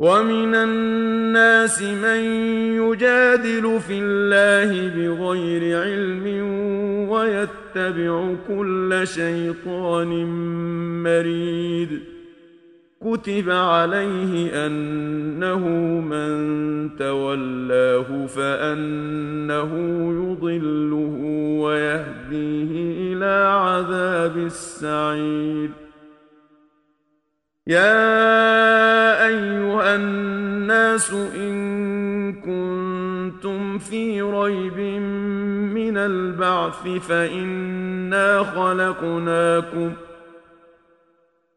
ومن الناس من يجادل في الله بغير علم ويتبع كل شيطان مريد كتب عليه أنه من تولاه فأنه يضله ويهديه إلى عذاب السَّعِيرِ يا الناس إن كنتم في ريب من البعث فإنا خلقناكم ۖ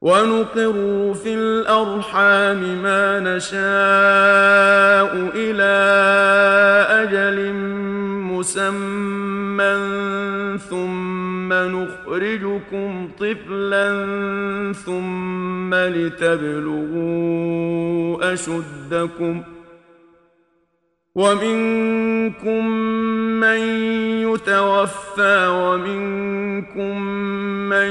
ونقر في الأرحام ما نشاء إلى أجل مسمى ثم نخرجكم طفلا ثم لتبلغوا أشدكم ومنكم من يتوفى ومنكم من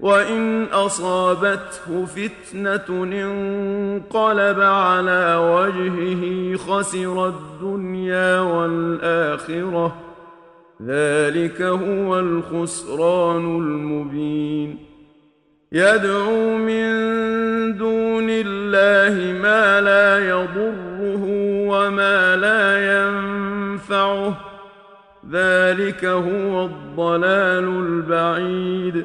وَإِنْ أَصَابَتْهُ فِتْنَةٌ انقَلَبَ عَلَى وَجْهِهِ خَسِرَ الدُّنْيَا وَالْآخِرَةَ. ذَلِكَ هُوَ الْخُسْرَانُ الْمُبِينُ. يَدْعُو مِن دُونِ اللَّهِ مَا لَا يَضُرُّهُ وَمَا لَا يَنفَعُهُ. ذَلِكَ هُوَ الضَّلَالُ الْبَعِيدُ.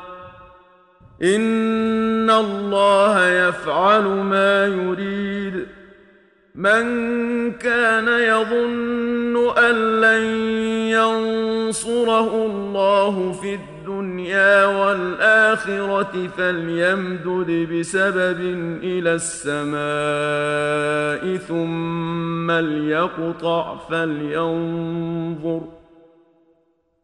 ان الله يفعل ما يريد. من كان يظن ان لن ينصره الله في الدنيا والاخره فليمدد بسبب إلى السماء ثم ليقطع فلينظر